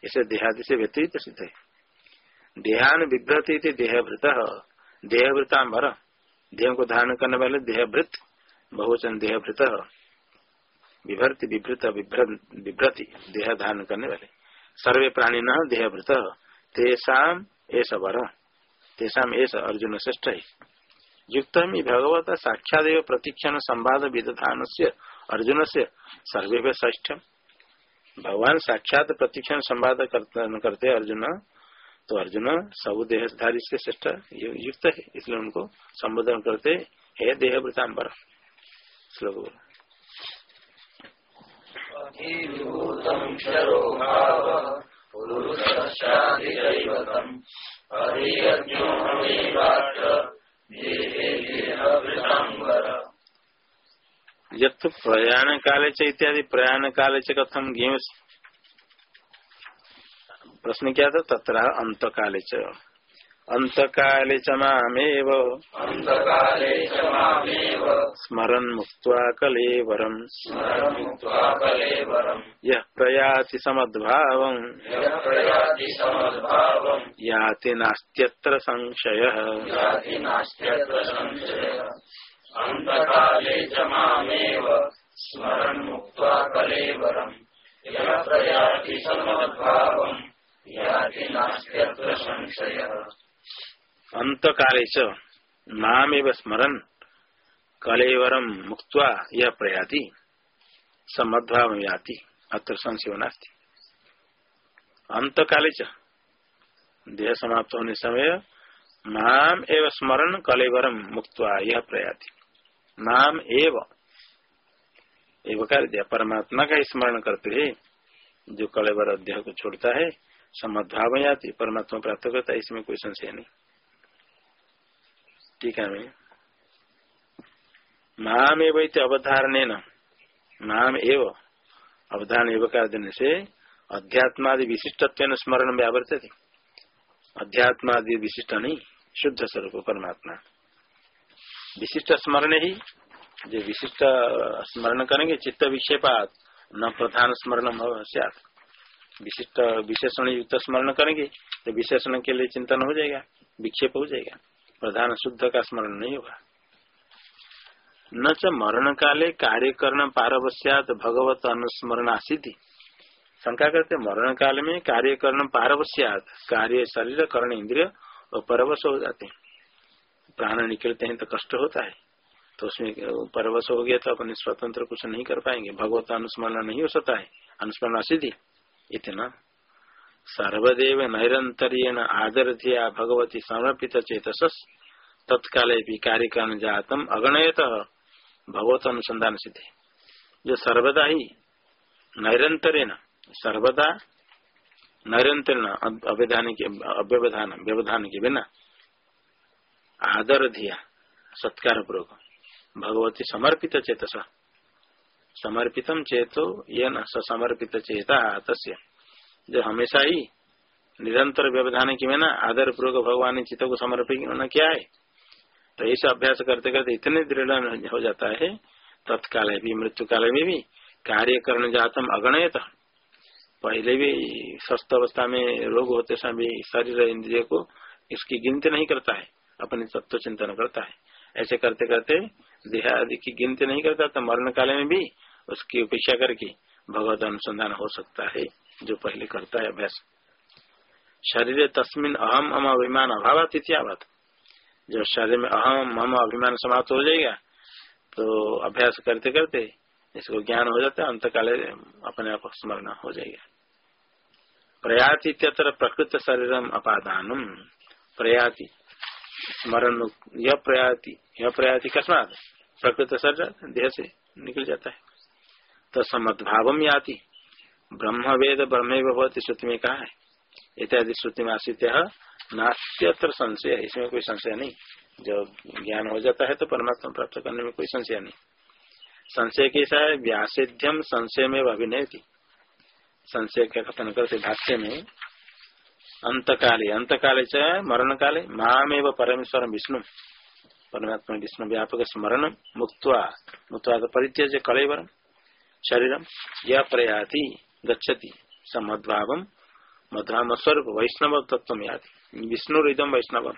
इसे देहादि से व्यतीत सिद्ध है। देहान विभ्रत देहभृत देहभृतांबर देह को धारण करने वाले देहभृत, बहुवचन देहभृत, विभर्ति, विभृत विभ्रति, देह धारण करने वाले। सर्वे प्राणी न देहभृत। तेषाम ऐसा वर। तेषाम ऐसा अर्जुन श्रेष्ठ है। युक्त भगवत साक्षाद प्रतीक्षण संवाद विधान से अर्जुन से सर्वे ष्ठ भगवान साक्षात प्रतीक्षण संवाद करते अर्जुन तो अर्जुन सब देहधारी से श्रेष्ठ युक्त है। इसलिए उनको संबोधन करते हे देह वृतांबर श्लोक यथ प्रयाण काले च इत्यादि प्रयाण काले च कथम गेम प्रश्न क्या था तत्र अंत काले च अंत काले च मामेव। स्मरन् मुक्त्वा कलेवरम्। यः प्रयाति समद्भावम्। याति नास्त्यत्र संशयः। अंतकाले च मामेव। स्मरन् मुक्त्वा कलेवरम्। यः प्रयाति समद्भावम्। याति नास्त्यत्र संशयः अंत काले च नाम स्मरण कलेवरम मुक्त यह प्रयाति समद्भाव याति, अत्र संशय नास्ति। अंत काले देह समाप्त होने समय नाम एवं स्मरण कलेवरम मुक्त यह प्रयाति। नाम एव एवं कर दिया परमात्मा का स्मरण करते है जो कलेवर अध्याय को छोड़ता है समद्भाव याति परमात्मा प्राप्त करता है, इसमें कोई संशय नहीं। ठीक है मैं नाम एवं अवधारणे न नाम एव अवधान एवं का देने से अध्यात्मादि विशिष्टत्व स्मरण में आवर्त थे अध्यात्मादि विशिष्ट नहीं, शुद्ध स्वरूप परमात्मा। विशिष्ट स्मरण ही, जो विशिष्ट स्मरण करेंगे, चित्त विक्षेपात, न प्रधान स्मरण विशिष्ट विशेषण युक्त स्मरण करेंगे तो विशेषण के लिए चिंतन हो जाएगा, विक्षेप हो जाएगा, प्रधान शुद्ध का स्मरण नहीं होगा। न च मरण काले कार्य करण पारवश्यात भगवत अनुस्मरण आसिधि शंका करते मरण काल में कार्य करण पारवश्यात कार्य शरीर, करण इंद्रिय और परवश हो जाते हैं। प्राण निकलते हैं तो कष्ट होता है तो उसमें परवश हो गया तो अपने स्वतंत्र कुछ नहीं कर पाएँगे, भगवत अनुस्मरण नहीं हो सकता है अनुस्मरण सिद्धि इतना सर्वदेव नैरंतर्यन आदर धिया भगवती समर्पित चेतस तत्काले कार्यक्रम जातम अगणयत भगवत अनुसंधान सिद्धि। जो सर्वदा ही नैरंतर्यन सर्वदा नैरंतर अव्यधान अव्यवधान व्यवधान के बिना आदर धिया सत्कार पूर्वक भगवती समर्पित चेतस। समर्पितम चेतो ये न समर्पित चेता तस्य। जो हमेशा ही निरंतर व्यवधान की में ना आदर पूर्वक भगवान ने चित्त को समर्पित क्या है तो ऐसा अभ्यास करते करते इतने दृढ़ हो जाता है, तत्काल भी मृत्यु काल में भी कार्य करने जातम अगणयत पहले भी स्वस्थ अवस्था में रोग होते समय शरीर इंद्रिय को इसकी गिनती नहीं करता है, अपने तत्व चिंतन करता है। ऐसे करते करते देह आदि की गिनती नहीं करता तो मरण काल में भी उसकी उपेक्षा करके भगवत अनुसंधान हो सकता है, जो पहले करता है अभ्यास शरीर तस्मिन अहम अम अभिमान अभाव इतिहावत जब शरीर में अहम मम अभिमान समाप्त हो जाएगा तो अभ्यास करते करते इसको ज्ञान हो जाता है अंत काले अपने आप स्मरण हो जाएगा। प्रयाति प्रकृत शरीर अपादान प्रयाति। स्मरण यह प्रयाति यह प्रयाति कस्मात प्रकृत शरीर देह से निकल जाता है। तो समद्भाव आती ब्रह्म वेद ब्रह्म भवती श्रुति में कहा है। इत्यादि श्रुति में आश्रित नास्त्यत्र संशय इसमें कोई संशय नहीं। जब ज्ञान हो जाता है तो परमात्मा प्राप्त करने में कोई संशय नहीं। संशय कैसा है? व्यासिध्यम संशय में अभिनय थी संशय का कथन करते भाष्य में अंत काले अंत काले च मरण काले माम एवं परमेश्वर विष्णु, परमात्मा विष्णु व्यापक स्मरण, मुक्तवा मुक्तवा परित्यज कलेवरम शरीरम यह प्रयाति, गच्छति, समद्भाव मध्वाम स्वरूप वैष्णव तत्व में विष्णु इदम वैष्णव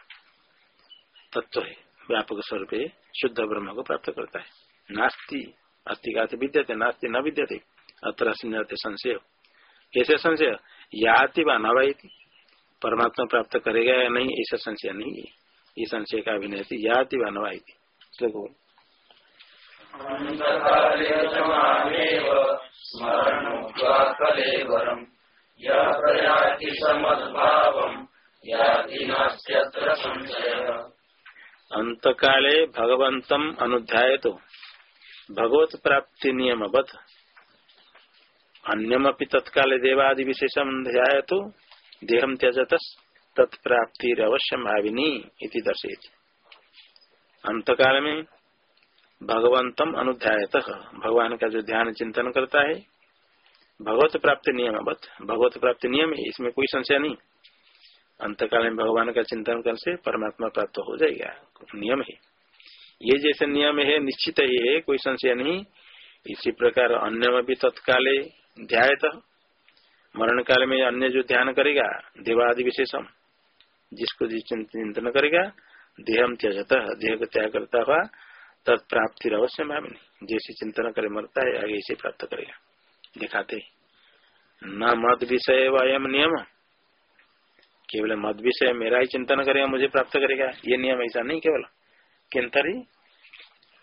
तत्व है व्यापक स्वरूप, शुद्ध ब्रह्म को प्राप्त करता है नास्ति अस्तिघात विद्यते, नास्ति न विद्यते, अत्र संशय। कैसे संशय? याति व नवाई परमात्मा प्राप्त करेगा या नहीं ऐसा संशय नहीं है। ये संशय का अभिनय थी। याति व नवाई श्लोक बोल। अंत काले भगवंतम अनुध्याय तो भगवत प्राप्ति नियमवत। अन्यमपि तत्काले देवादि विशेषम ध्याय तो देहम त्यजत तत्प्राप्ति अवश्य इति दर्शेत अंतकाल में भगवंतम अनुध्यायत। भगवान का जो ध्यान चिंतन करता है, भगवत प्राप्ति नियम अवत, भगवत प्राप्ति नियम है, इसमें कोई संशय नहीं। अंतकाल में भगवान का चिंतन कर से परमात्मा प्राप्त हो जाएगा। नियम है। ये जैसे नियम है, निश्चित ही है, कोई संशय नहीं। इसी प्रकार अन्य भी तत्काले ध्यात मरण काल में अन्य जो ध्यान करेगा, देवादि विशेषम, जिसको जिस चिंतन करेगा, देहम त्यजत, देह को त्याग करता हुआ तत्प्राप्ति अवश्य मामिनी। जैसे चिंतन करे मरता है, आगे इसे प्राप्त करेगा। दिखाते न मत विषय वयम नियम। केवल मत विषय मेरा ही चिंतन करेगा, मुझे प्राप्त करेगा। ये नियम ऐसा नहीं केवल। किंतर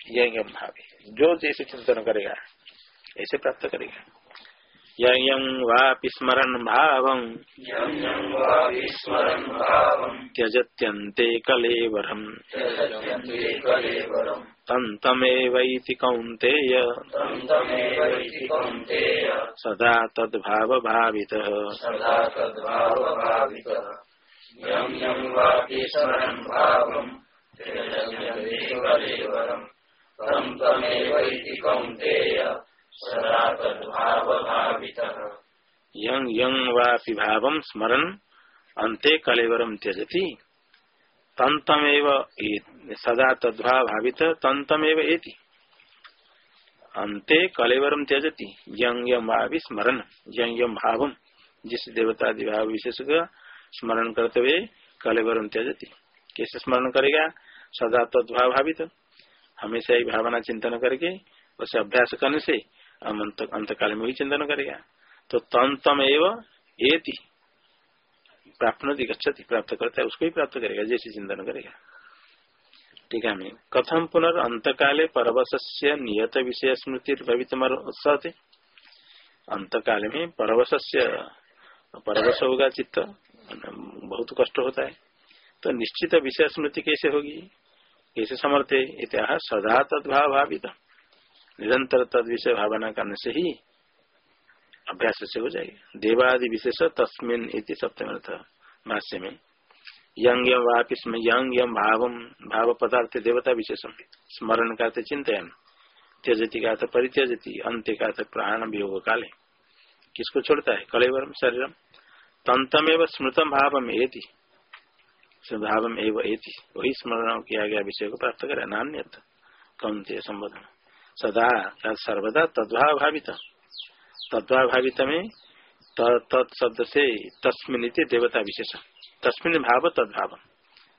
यह भाव जो जैसे चिंतन करेगा, ऐसे प्राप्त करेगा। यं वापि स्मरन् भावम् त्यजत्यन्ते कलेवरम्। तन्तमेवैति कौन्तेय। सदा तद्भावभावितः। कौन्तेय। यंग यंग वापि भाव स्मरण अंते कलेवरम त्यजती। तंतमेव सदा तद्भाव भावित तंतमेव एति। अंते कलेवरम त्यजती। यंग यम वापि स्मरण यंग यम भाव। जिस देवता दिभाव विशेष का स्मरण करते हुए कलेवरम त्यजती। कैसे स्मरण करेगा? सदा तद्भाव भावित हमेशा ही भावना चिंतन करके, उसे अभ्यास करने से अंत काल में वही चिंतन करेगा। तो तम तम एवं एति। प्राप्त गच्छति, प्राप्त करता है, उसको ही प्राप्त करेगा, जैसे चिंतन करेगा। ठीक है मैं कथम पुनर् अंत काले परवश नियत विषय स्मृति भवित उत्सते अंत काल में परवश से परवश होगा चित्त, बहुत कष्ट होता है। तो निश्चित विषय स्मृति कैसे होगी? कैसे समर्थ? है इतिहास सदा तद्भाव भावित निरंतर तद विषय भावना करने से ही अभ्यास से हो जाएगा। देवादि विशेष तस्मिन इति सप्तम अर्थ। भाष्य में यंग यम वापिस्म यंग यम भाव भाव पदार्थ देवता विशेषम। स्मरण का चिंतन त्यजति का परित्यजति। अंत्य का प्राण वियोग काले। किसको छोड़ता है? कलेवरम, शरीरम। तंतमेव स्मृतम भाव एति। भाव एवं एति। वही स्मरण किया गया विषय को प्राप्त करे। नान्य कम थे संबोधन। सदा सर्वदा तद्भाव भावित। तद्भाव भावित में तत्शब्द से तस्मिन देवता विशेष। तस्मिन भाव तद्भाव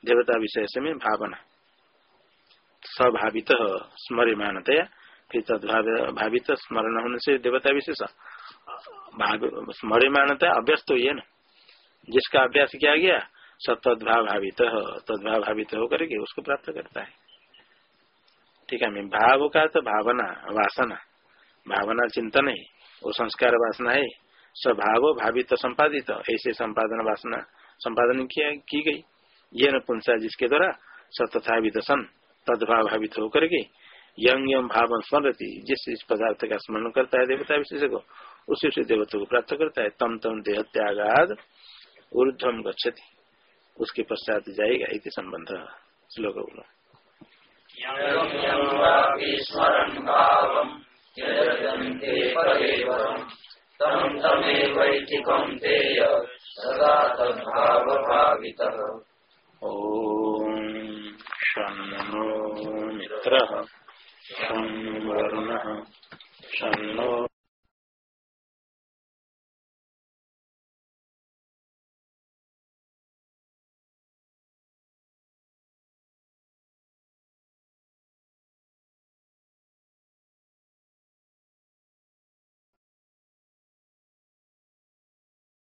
देवता विशेष में भावना। स्वभावित स्मरिमानतया, फिर तद्भाव भावित स्मरण होने से देवता विशेष। स्मरिमानता अभ्यस्त है ना? जिसका अभ्यास किया गया सतद्भाव भावित तद्भाव भावित होकर के उसको प्राप्त करता है। ठीक है भाव का तो भावना वासना भावना चिंतन है वो संस्कार वासना है स्वभाव भावित संपादित तो, ऐसे संपादन वासना संपादन किया की गई। ये न पुंसा जिसके द्वारा सतथा विदसन तदभाव भावित होकर के यंग यम भाव स्मृति जिस इस पदार्थ का स्मरण करता है देवता विशेष को उसी उसी देवता को प्राप्त करता है। तम तम देह त्यागाद ऊर्धम गच्छति उसके पश्चात जाएगा इति संबंध श्लोक बोलो। ओम शन्नो मित्रः शं वरुणः शन्नो